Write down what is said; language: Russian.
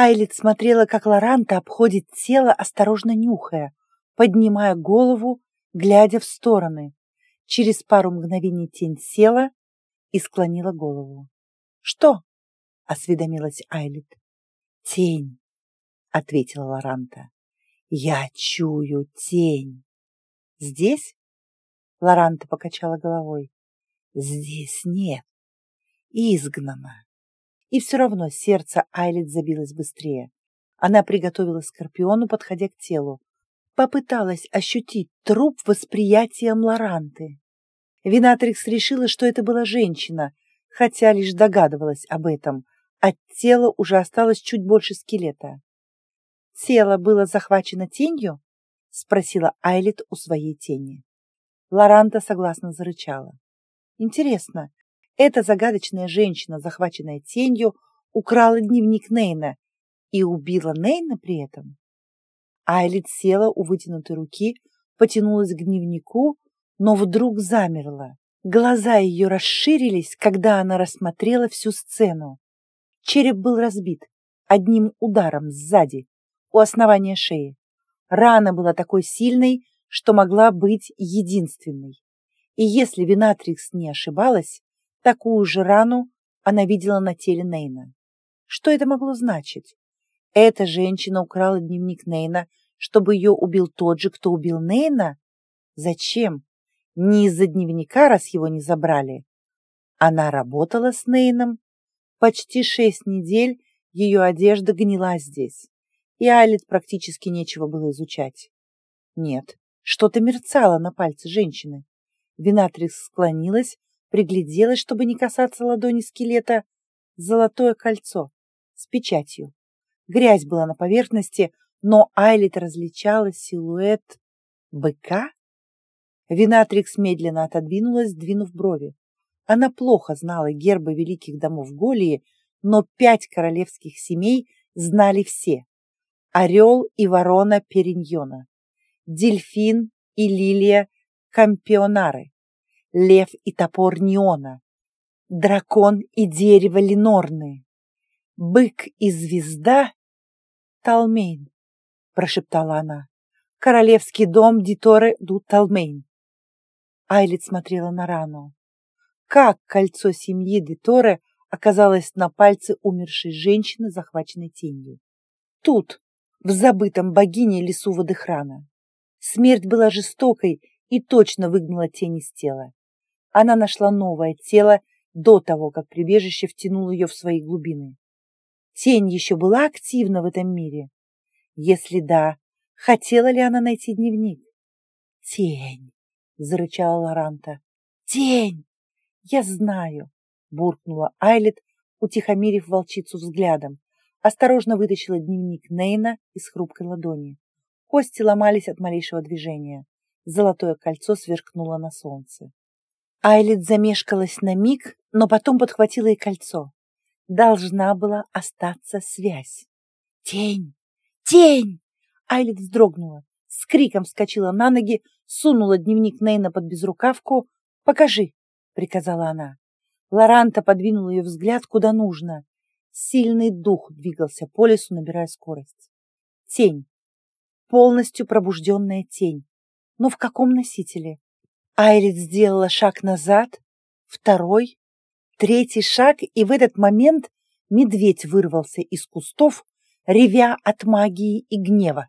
Айлит смотрела, как Лоранта обходит тело, осторожно нюхая, поднимая голову, глядя в стороны. Через пару мгновений тень села и склонила голову. «Что?» — осведомилась Айлит. «Тень», — ответила Лоранта. «Я чую тень». «Здесь?» — Лоранта покачала головой. «Здесь нет. Изгнана». И все равно сердце Айлит забилось быстрее. Она приготовила скорпиону, подходя к телу. Попыталась ощутить труп восприятием Лоранты. Винатрикс решила, что это была женщина, хотя лишь догадывалась об этом. От тела уже осталось чуть больше скелета. «Тело было захвачено тенью?» — спросила Айлит у своей тени. Лоранта согласно зарычала. «Интересно, эта загадочная женщина, захваченная тенью, украла дневник Нейна и убила Нейна при этом?» Айлит села у вытянутой руки, потянулась к дневнику, но вдруг замерла. Глаза ее расширились, когда она рассмотрела всю сцену. Череп был разбит одним ударом сзади, у основания шеи. Рана была такой сильной, что могла быть единственной. И если Винатрикс не ошибалась, такую же рану она видела на теле Нейна. Что это могло значить? Эта женщина украла дневник Нейна, чтобы ее убил тот же, кто убил Нейна? Зачем? Не из-за дневника, раз его не забрали. Она работала с Нейном. Почти шесть недель ее одежда гнила здесь и Айлет практически нечего было изучать. Нет, что-то мерцало на пальце женщины. Винатрикс склонилась, пригляделась, чтобы не касаться ладони скелета. Золотое кольцо с печатью. Грязь была на поверхности, но Айлет различала силуэт быка. Винатрикс медленно отодвинулась, сдвинув брови. Она плохо знала гербы великих домов Голии, но пять королевских семей знали все орел и ворона Периньона, дельфин и лилия Кампионары, лев и топор Неона, дракон и дерево Ленорны, бык и звезда Талмейн, прошептала она. Королевский дом Диторе ду Талмейн. Айлит смотрела на рану. Как кольцо семьи Диторе оказалось на пальце умершей женщины, захваченной тенью? Тут, в забытом богине лесу водохрана. Смерть была жестокой и точно выгнала тень из тела. Она нашла новое тело до того, как прибежище втянуло ее в свои глубины. Тень еще была активна в этом мире? Если да, хотела ли она найти дневник? «Тень!» — зарычала Лоранта. «Тень! Я знаю!» — буркнула Айлет, утихомирив волчицу взглядом осторожно вытащила дневник Нейна из хрупкой ладони. Кости ломались от малейшего движения. Золотое кольцо сверкнуло на солнце. Айлит замешкалась на миг, но потом подхватила и кольцо. Должна была остаться связь. «Тень! Тень!» Айлит вздрогнула, с криком вскочила на ноги, сунула дневник Нейна под безрукавку. «Покажи!» — приказала она. Лоранта подвинула ее взгляд куда нужно. Сильный дух двигался по лесу, набирая скорость. Тень. Полностью пробужденная тень. Но в каком носителе? Айрит сделала шаг назад, второй, третий шаг, и в этот момент медведь вырвался из кустов, ревя от магии и гнева.